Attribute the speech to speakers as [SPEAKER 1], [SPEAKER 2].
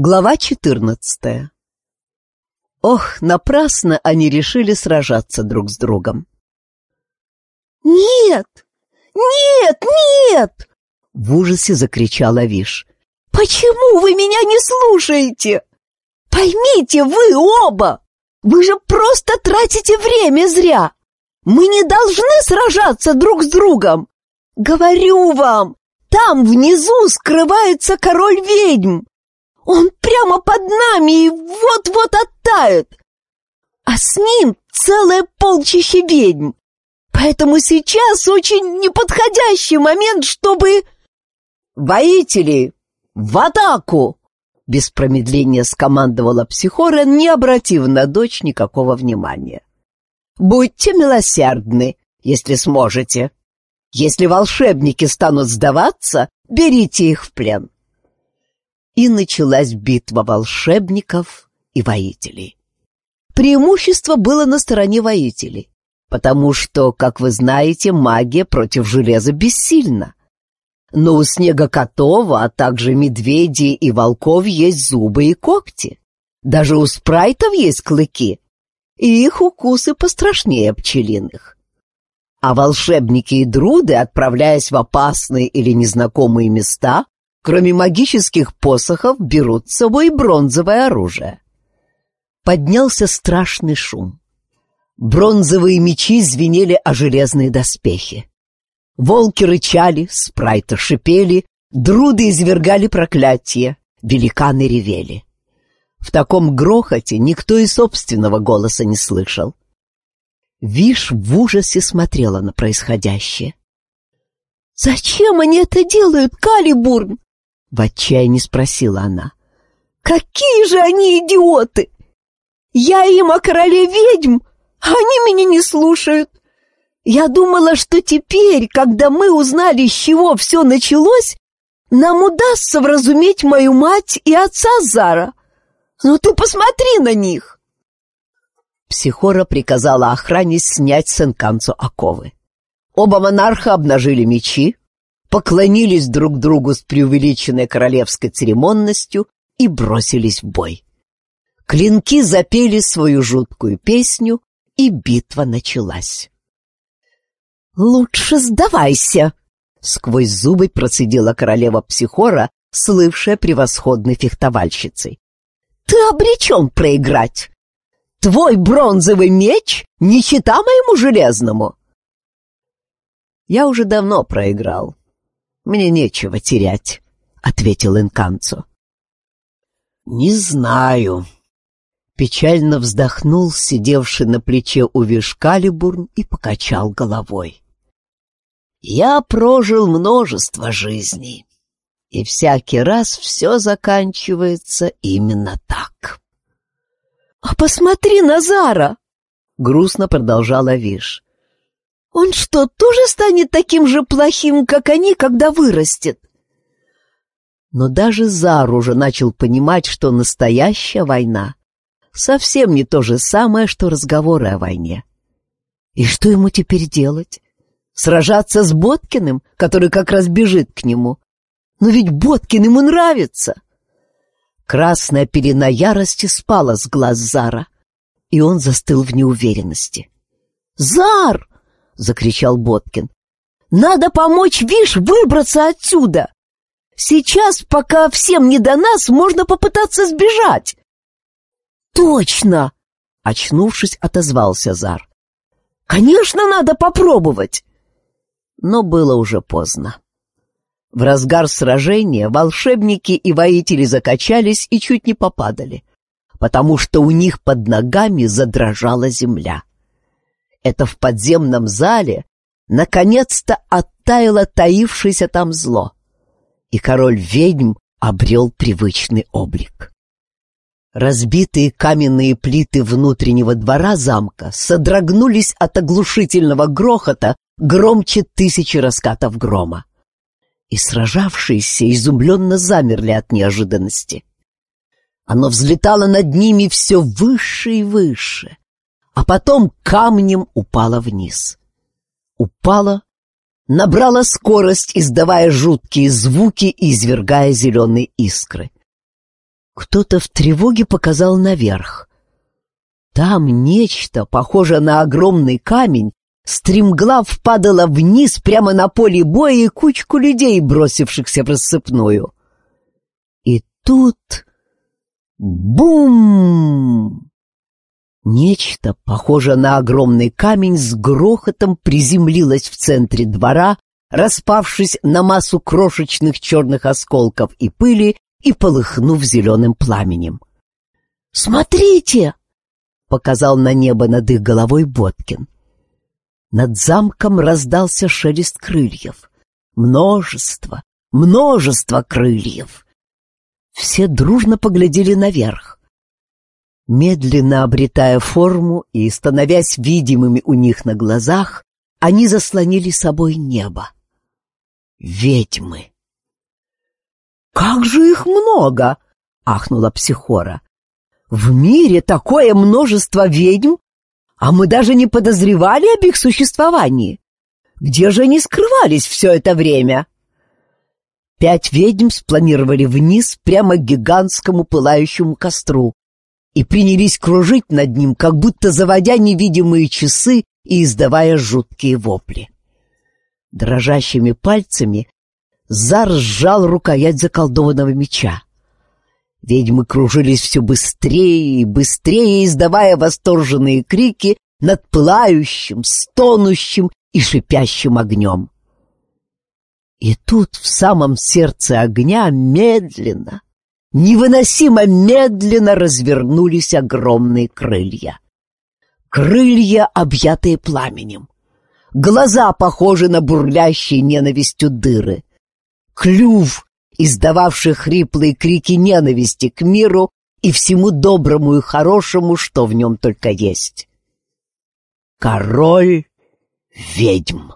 [SPEAKER 1] Глава 14 Ох, напрасно они решили сражаться друг с другом.
[SPEAKER 2] «Нет! Нет! Нет!»
[SPEAKER 1] — в ужасе закричала Виш.
[SPEAKER 2] «Почему вы меня не слушаете? Поймите, вы оба! Вы же просто тратите время зря! Мы не должны сражаться друг с другом! Говорю вам, там внизу скрывается король ведьм! Он прямо под нами и вот-вот оттает. А с ним целое полчище ведьм. Поэтому сейчас очень неподходящий момент, чтобы...
[SPEAKER 1] «Воители, в атаку!» Без промедления скомандовала Психора, не обратив на дочь никакого внимания. «Будьте милосердны, если сможете. Если волшебники станут сдаваться, берите их в плен и началась битва волшебников и воителей. Преимущество было на стороне воителей, потому что, как вы знаете, магия против железа бессильна. Но у снега котова, а также медведей и волков есть зубы и когти. Даже у спрайтов есть клыки, и их укусы пострашнее пчелиных. А волшебники и друды, отправляясь в опасные или незнакомые места, Кроме магических посохов берут с собой бронзовое оружие. Поднялся страшный шум. Бронзовые мечи звенели о железные доспехи. Волки рычали, спрайты шипели, друды извергали проклятия, великаны ревели. В таком грохоте никто и собственного голоса не слышал. Виш в ужасе смотрела на происходящее.
[SPEAKER 2] «Зачем они это делают, Калибурн?»
[SPEAKER 1] В отчаянии спросила она.
[SPEAKER 2] «Какие же они идиоты! Я им о короле ведьм, а они меня не слушают. Я думала, что теперь, когда мы узнали, с чего все началось, нам удастся вразуметь мою мать и отца Зара. Но ты посмотри на них!»
[SPEAKER 1] Психора приказала охране снять с оковы. Оба монарха обнажили мечи, поклонились друг другу с преувеличенной королевской церемонностью и бросились в бой. Клинки запели свою жуткую песню, и битва началась.
[SPEAKER 2] «Лучше сдавайся!»
[SPEAKER 1] — сквозь зубы процедила королева Психора, слывшая превосходной фехтовальщицей.
[SPEAKER 2] «Ты обречен проиграть!
[SPEAKER 1] Твой бронзовый меч не чита моему железному!» «Я уже давно проиграл», мне нечего терять», — ответил Инканцо. «Не знаю». Печально вздохнул сидевший на плече у Вишкалибурн и покачал головой. «Я прожил множество жизней, и всякий раз все заканчивается именно так».
[SPEAKER 2] «А посмотри на Зара!»
[SPEAKER 1] — грустно продолжала Виш.
[SPEAKER 2] Он что, тоже станет таким же плохим, как они, когда вырастет?
[SPEAKER 1] Но даже Зар уже начал понимать, что настоящая война совсем не то же самое, что разговоры о войне. И что ему теперь делать? Сражаться с Боткиным, который как раз бежит к нему? Но ведь Боткин ему нравится. Красная пелена ярости спала с глаз Зара, и он застыл в неуверенности. «Зар!» — закричал Боткин. «Надо помочь Виш выбраться отсюда! Сейчас, пока всем не до нас, можно попытаться сбежать!» «Точно!» — очнувшись, отозвался Зар. «Конечно, надо попробовать!» Но было уже поздно. В разгар сражения волшебники и воители закачались и чуть не попадали, потому что у них под ногами задрожала земля это в подземном зале наконец-то оттаяло таившееся там зло, и король-ведьм обрел привычный облик. Разбитые каменные плиты внутреннего двора замка содрогнулись от оглушительного грохота громче тысячи раскатов грома. И сражавшиеся изумленно замерли от неожиданности. Оно взлетало над ними все выше и выше, а потом камнем упала вниз. Упала, набрала скорость, издавая жуткие звуки и извергая зеленые искры. Кто-то в тревоге показал наверх. Там нечто, похожее на огромный камень, стремглав падало вниз прямо на поле боя и кучку людей, бросившихся в рассыпную. И тут... Бум! Нечто, похожее на огромный камень, с грохотом приземлилось в центре двора, распавшись на массу крошечных черных осколков и пыли и полыхнув зеленым пламенем.
[SPEAKER 2] «Смотрите!» — показал на небо над их головой Боткин.
[SPEAKER 1] Над замком раздался шелест крыльев. Множество, множество крыльев. Все дружно поглядели наверх. Медленно обретая форму и становясь видимыми у них на глазах, они заслонили собой небо. Ведьмы!
[SPEAKER 2] «Как же их много!» — ахнула Психора. «В мире такое множество ведьм, а мы даже не подозревали об их существовании. Где же они скрывались все это время?»
[SPEAKER 1] Пять ведьм спланировали вниз прямо к гигантскому пылающему костру и принялись кружить над ним, как будто заводя невидимые часы и издавая жуткие вопли. Дрожащими пальцами Зар сжал рукоять заколдованного меча. Ведьмы кружились все быстрее и быстрее, издавая восторженные крики над пылающим, стонущим и шипящим огнем. И тут в самом сердце огня медленно, невыносимо медленно развернулись огромные крылья. Крылья, объятые пламенем. Глаза, похожи на бурлящие ненавистью дыры. Клюв, издававший хриплые крики ненависти к миру и всему доброму и хорошему, что в нем только есть. Король ведьм.